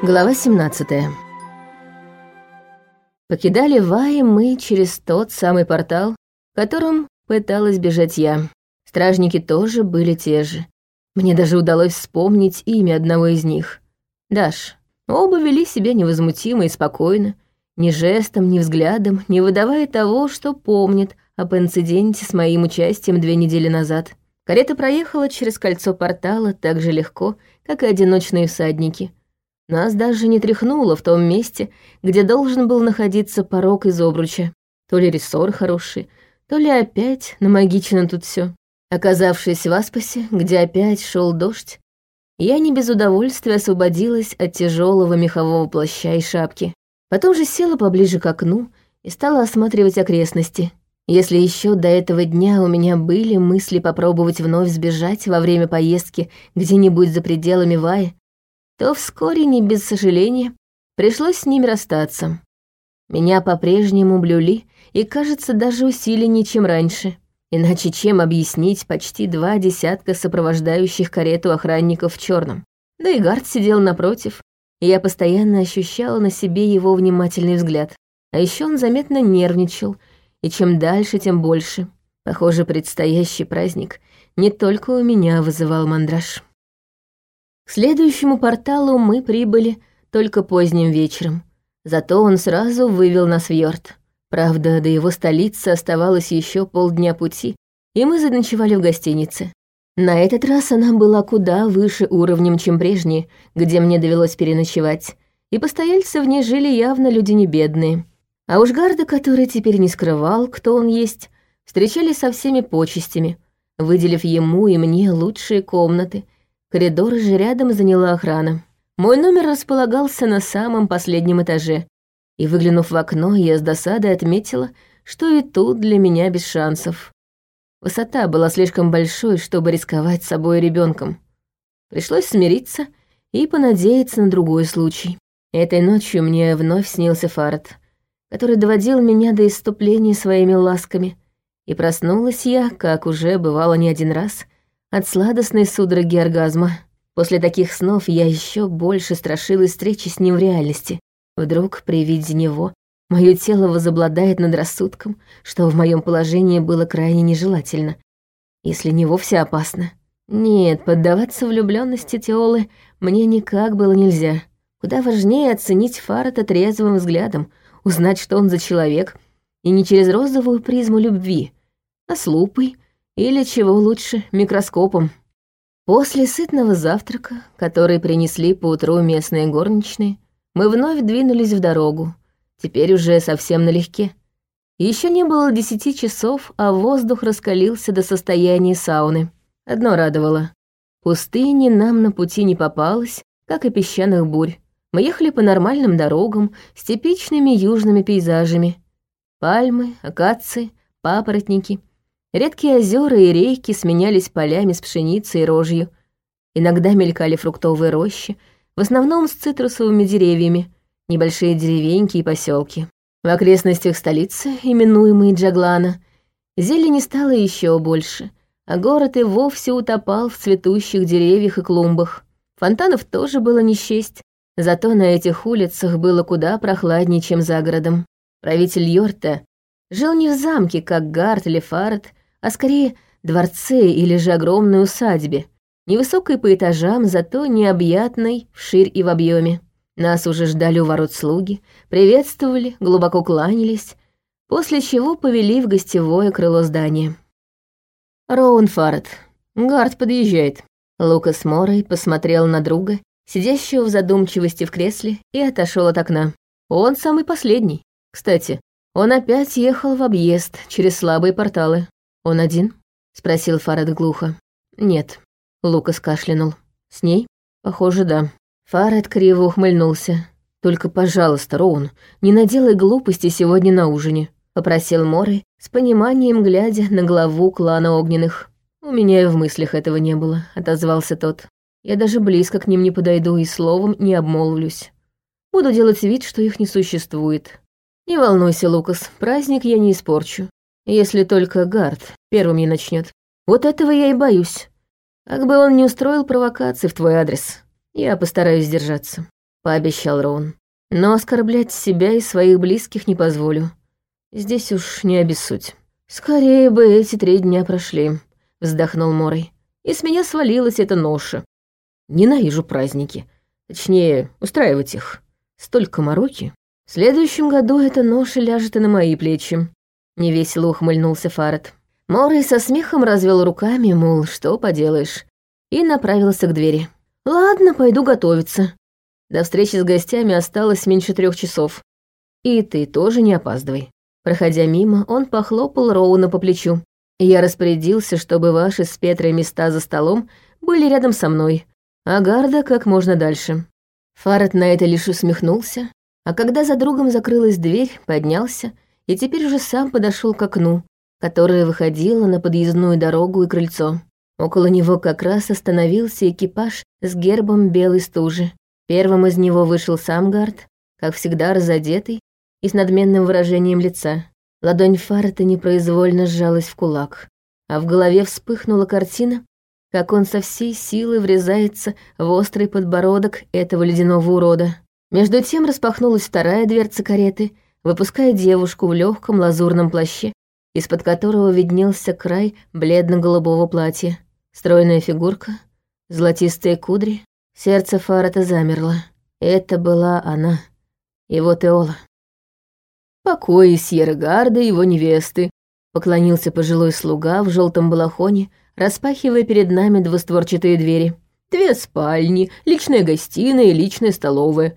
Глава 17 Покидали Ваи мы через тот самый портал, которым пыталась бежать я. Стражники тоже были те же. Мне даже удалось вспомнить имя одного из них. Даш. Оба вели себя невозмутимо и спокойно, ни жестом, ни взглядом, не выдавая того, что помнит об инциденте с моим участием две недели назад. Карета проехала через кольцо портала так же легко, как и одиночные всадники — нас даже не тряхнуло в том месте, где должен был находиться порог из обруча. То ли рессор хороший, то ли опять намагичено тут все. Оказавшись в Аспасе, где опять шел дождь, я не без удовольствия освободилась от тяжелого мехового плаща и шапки. Потом же села поближе к окну и стала осматривать окрестности. Если еще до этого дня у меня были мысли попробовать вновь сбежать во время поездки где-нибудь за пределами Ваи, то вскоре, не без сожаления, пришлось с ними расстаться. Меня по-прежнему блюли и, кажется, даже усиленнее, чем раньше. Иначе чем объяснить почти два десятка сопровождающих карету охранников в черном? Да и Гард сидел напротив, и я постоянно ощущала на себе его внимательный взгляд. А еще он заметно нервничал, и чем дальше, тем больше. Похоже, предстоящий праздник не только у меня вызывал мандраж. К следующему порталу мы прибыли только поздним вечером. Зато он сразу вывел нас в Йорт. Правда, до его столицы оставалось еще полдня пути, и мы заночевали в гостинице. На этот раз она была куда выше уровнем, чем прежние, где мне довелось переночевать, и постояльцы в ней жили явно люди не бедные. А уж Гарда, который теперь не скрывал, кто он есть, встречали со всеми почестями, выделив ему и мне лучшие комнаты — Коридоры же рядом заняла охрана. Мой номер располагался на самом последнем этаже, и, выглянув в окно, я с досадой отметила, что и тут для меня без шансов. Высота была слишком большой, чтобы рисковать собой ребенком. Пришлось смириться и понадеяться на другой случай. Этой ночью мне вновь снился Фарад, который доводил меня до иступления своими ласками, и проснулась я, как уже бывало не один раз — от сладостной судороги оргазма. После таких снов я еще больше страшилась встречи с ним в реальности. Вдруг при виде него мое тело возобладает над рассудком, что в моем положении было крайне нежелательно, если не вовсе опасно. Нет, поддаваться влюбленности Теолы мне никак было нельзя. Куда важнее оценить Фарата трезвым взглядом, узнать, что он за человек, и не через розовую призму любви, а с лупой — или, чего лучше, микроскопом. После сытного завтрака, который принесли поутру местные горничные, мы вновь двинулись в дорогу, теперь уже совсем налегке. Еще не было десяти часов, а воздух раскалился до состояния сауны. Одно радовало. Пустыни нам на пути не попалось, как и песчаных бурь. Мы ехали по нормальным дорогам с типичными южными пейзажами. Пальмы, акации, папоротники — Редкие озера и реки сменялись полями с пшеницей и рожью. Иногда мелькали фруктовые рощи, в основном с цитрусовыми деревьями, небольшие деревеньки и поселки. В окрестностях столицы, именуемой Джаглана, зелени стало еще больше, а город и вовсе утопал в цветущих деревьях и клумбах. Фонтанов тоже было не счесть, зато на этих улицах было куда прохладнее, чем за городом. Правитель Йорта жил не в замке, как Гарт или Фарт, а скорее дворце или же огромной усадьбе, невысокой по этажам, зато необъятной вширь и в объеме. Нас уже ждали у ворот слуги, приветствовали, глубоко кланялись, после чего повели в гостевое крыло здания. Роун Фаррет. Гард подъезжает. Лукас Морой посмотрел на друга, сидящего в задумчивости в кресле, и отошел от окна. Он самый последний. Кстати, он опять ехал в объезд через слабые порталы. «Он один?» — спросил Фарад глухо. «Нет», — Лукас кашлянул. «С ней?» «Похоже, да». Фарад криво ухмыльнулся. «Только, пожалуйста, Роун, не наделай глупости сегодня на ужине», — попросил Моры, с пониманием глядя на главу клана огненных. «У меня и в мыслях этого не было», — отозвался тот. «Я даже близко к ним не подойду и словом не обмолвлюсь. Буду делать вид, что их не существует. Не волнуйся, Лукас, праздник я не испорчу. Если только Гард первым не начнет. Вот этого я и боюсь. Как бы он не устроил провокации в твой адрес, я постараюсь сдержаться. пообещал Рон. «Но оскорблять себя и своих близких не позволю. Здесь уж не обессудь». «Скорее бы эти три дня прошли», — вздохнул Морой. «И с меня свалилась эта ноша. Ненавижу праздники. Точнее, устраивать их. Столько мороки. В следующем году эта ноша ляжет и на мои плечи». Невесело ухмыльнулся Фарад. Морой со смехом развел руками, мол, что поделаешь, и направился к двери. «Ладно, пойду готовиться. До встречи с гостями осталось меньше трех часов. И ты тоже не опаздывай». Проходя мимо, он похлопал Роуна по плечу. «Я распорядился, чтобы ваши с Петрой места за столом были рядом со мной, а Гарда как можно дальше». Фарад на это лишь усмехнулся, а когда за другом закрылась дверь, поднялся и теперь уже сам подошел к окну, которое выходило на подъездную дорогу и крыльцо. Около него как раз остановился экипаж с гербом белой стужи. Первым из него вышел сам Гард, как всегда разодетый и с надменным выражением лица. Ладонь Фарета непроизвольно сжалась в кулак, а в голове вспыхнула картина, как он со всей силы врезается в острый подбородок этого ледяного урода. Между тем распахнулась вторая дверца кареты, выпуская девушку в легком лазурном плаще, из-под которого виднелся край бледно-голубого платья. Стройная фигурка, золотистые кудри. Сердце Фарата замерло. Это была она, его Теола. «Покои Сьергарда его невесты», — поклонился пожилой слуга в желтом балахоне, распахивая перед нами двустворчатые двери. «Две спальни, личная гостиная и личная столовая.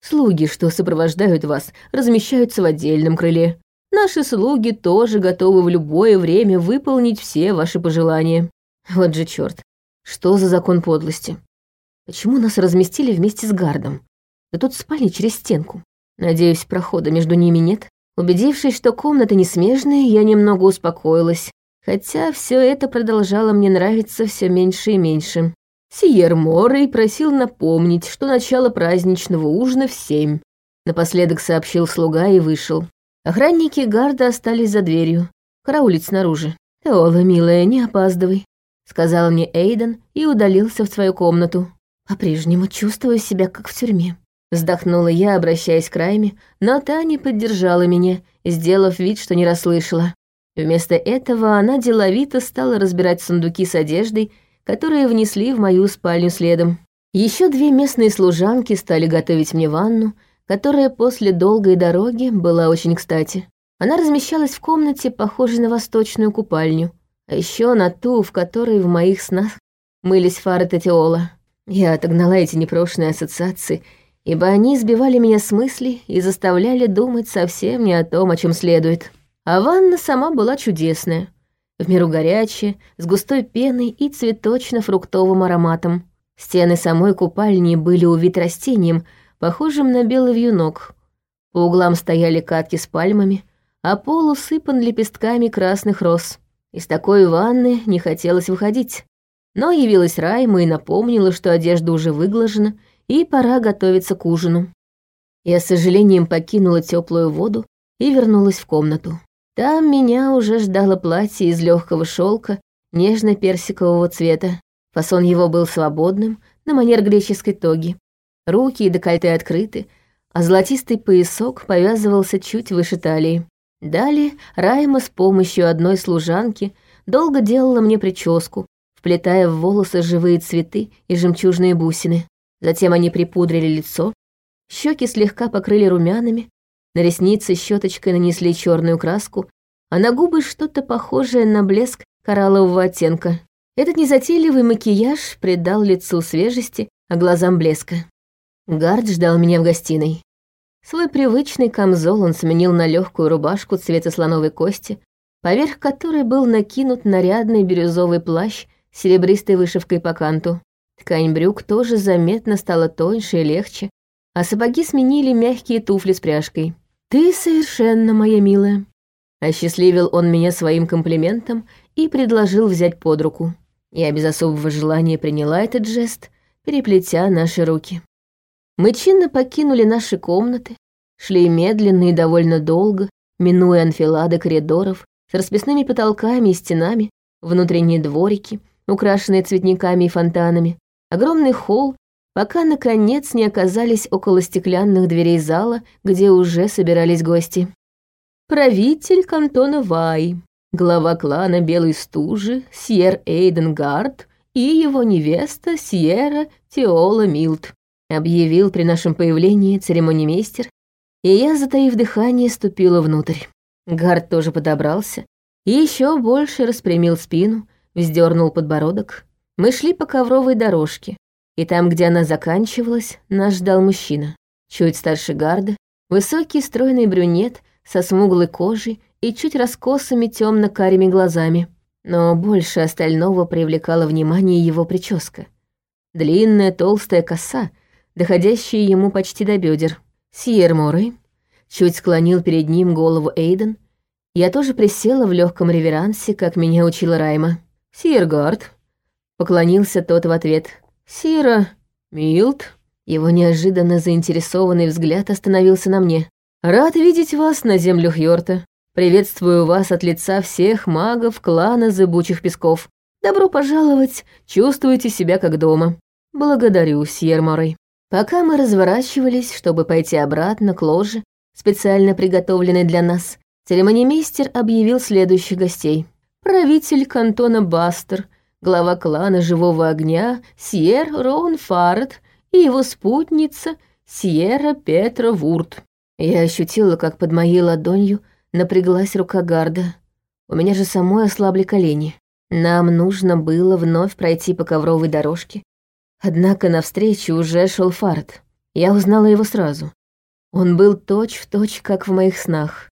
Слуги, что сопровождают вас, размещаются в отдельном крыле. Наши слуги тоже готовы в любое время выполнить все ваши пожелания. Вот же черт, что за закон подлости? Почему нас разместили вместе с гардом? Да тут спали через стенку. Надеюсь, прохода между ними нет. Убедившись, что комната не смежная, я немного успокоилась, хотя все это продолжало мне нравиться все меньше и меньше. Сиер Моррей просил напомнить, что начало праздничного ужина в семь. Напоследок сообщил слуга и вышел. Охранники гарда остались за дверью, караулить снаружи. «Эола, милая, не опаздывай сказал мне Эйден и удалился в свою комнату. По-прежнему чувствую себя как в тюрьме. Вздохнула я, обращаясь к Райме, но та не поддержала меня, сделав вид, что не расслышала. Вместо этого она деловито стала разбирать сундуки с одеждой, которые внесли в мою спальню следом. Еще две местные служанки стали готовить мне ванну, которая после долгой дороги была очень кстати. Она размещалась в комнате, похожей на восточную купальню, а еще на ту, в которой в моих снах мылись фары Татиола. Я отогнала эти непрошенные ассоциации, ибо они сбивали меня с мыслей и заставляли думать совсем не о том, о чем следует. А ванна сама была чудесная. В меру горячая, с густой пеной и цветочно-фруктовым ароматом. Стены самой купальни были увиты растением, похожим на белый вьюнок. По углам стояли катки с пальмами, а пол усыпан лепестками красных роз. Из такой ванны не хотелось выходить. Но явилась Райма и напомнила, что одежда уже выглажена, и пора готовиться к ужину. Я с сожалением покинула теплую воду и вернулась в комнату. Там меня уже ждало платье из легкого шелка нежно-персикового цвета. Фасон его был свободным, на манер греческой тоги. Руки и декольте открыты, а золотистый поясок повязывался чуть выше талии. Далее Райма с помощью одной служанки долго делала мне прическу, вплетая в волосы живые цветы и жемчужные бусины. Затем они припудрили лицо, щеки слегка покрыли румянами, на ресницы щеточкой нанесли черную краску, а на губы что-то похожее на блеск кораллового оттенка. Этот незатейливый макияж придал лицу свежести, а глазам блеска. Гард ждал меня в гостиной. Свой привычный камзол он сменил на легкую рубашку цвета слоновой кости, поверх которой был накинут нарядный бирюзовый плащ с серебристой вышивкой по канту. Ткань брюк тоже заметно стала тоньше и легче, а сапоги сменили мягкие туфли с пряжкой. «Ты совершенно моя милая», — осчастливил он меня своим комплиментом и предложил взять под руку. Я без особого желания приняла этот жест, переплетя наши руки. Мы чинно покинули наши комнаты, шли медленно и довольно долго, минуя анфилады коридоров с расписными потолками и стенами, внутренние дворики, украшенные цветниками и фонтанами, огромный холл, пока, наконец, не оказались около стеклянных дверей зала, где уже собирались гости. Правитель кантона Вай, глава клана Белой Стужи, Сьер Эйден Гард и его невеста Сьерра Теола Милт, объявил при нашем появлении церемонимейстер, и я, затаив дыхание, ступила внутрь. Гард тоже подобрался и еще больше распрямил спину, вздернул подбородок. Мы шли по ковровой дорожке, и там, где она заканчивалась, нас ждал мужчина. Чуть старше Гарда, высокий стройный брюнет со смуглой кожей и чуть раскосыми темно карими глазами. Но больше остального привлекала внимание его прическа. Длинная толстая коса, доходящая ему почти до бедер. Сьер Морой чуть склонил перед ним голову Эйден. Я тоже присела в легком реверансе, как меня учила Райма. «Сьер Гард», — поклонился тот в ответ. «Сира Милт». Его неожиданно заинтересованный взгляд остановился на мне. «Рад видеть вас на землю Хьорта. Приветствую вас от лица всех магов клана Зыбучих Песков. Добро пожаловать, чувствуйте себя как дома. Благодарю, Сьерморой. Пока мы разворачивались, чтобы пойти обратно к ложе, специально приготовленной для нас, церемонимейстер объявил следующих гостей. Правитель кантона Бастер, глава клана Живого Огня, Сьер Роун Фарет и его спутница Сьерра Петра Вурт. Я ощутила, как под моей ладонью Напряглась рука гарда. У меня же самой ослабли колени. Нам нужно было вновь пройти по ковровой дорожке. Однако навстречу уже шел Фарт. Я узнала его сразу. Он был точь-в-точь, точь, как в моих снах.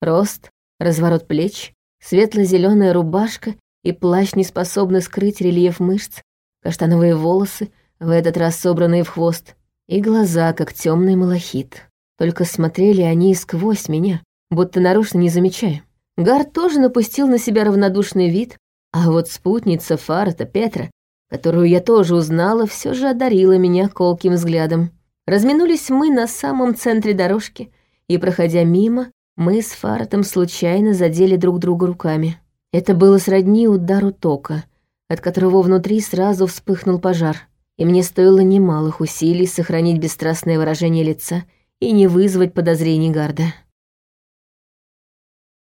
Рост, разворот плеч, светло-зеленая рубашка и плащ не способны скрыть рельеф мышц, каштановые волосы, в этот раз собранные в хвост, и глаза, как темный малахит. Только смотрели они сквозь меня, будто нарочно не замечая. Гар тоже напустил на себя равнодушный вид, а вот спутница Фарта Петра, которую я тоже узнала, все же одарила меня колким взглядом. Разминулись мы на самом центре дорожки, и, проходя мимо, мы с Фартом случайно задели друг друга руками. Это было сродни удару тока, от которого внутри сразу вспыхнул пожар, и мне стоило немалых усилий сохранить бесстрастное выражение лица и не вызвать подозрений Гарда.